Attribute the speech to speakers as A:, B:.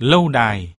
A: lâu đài.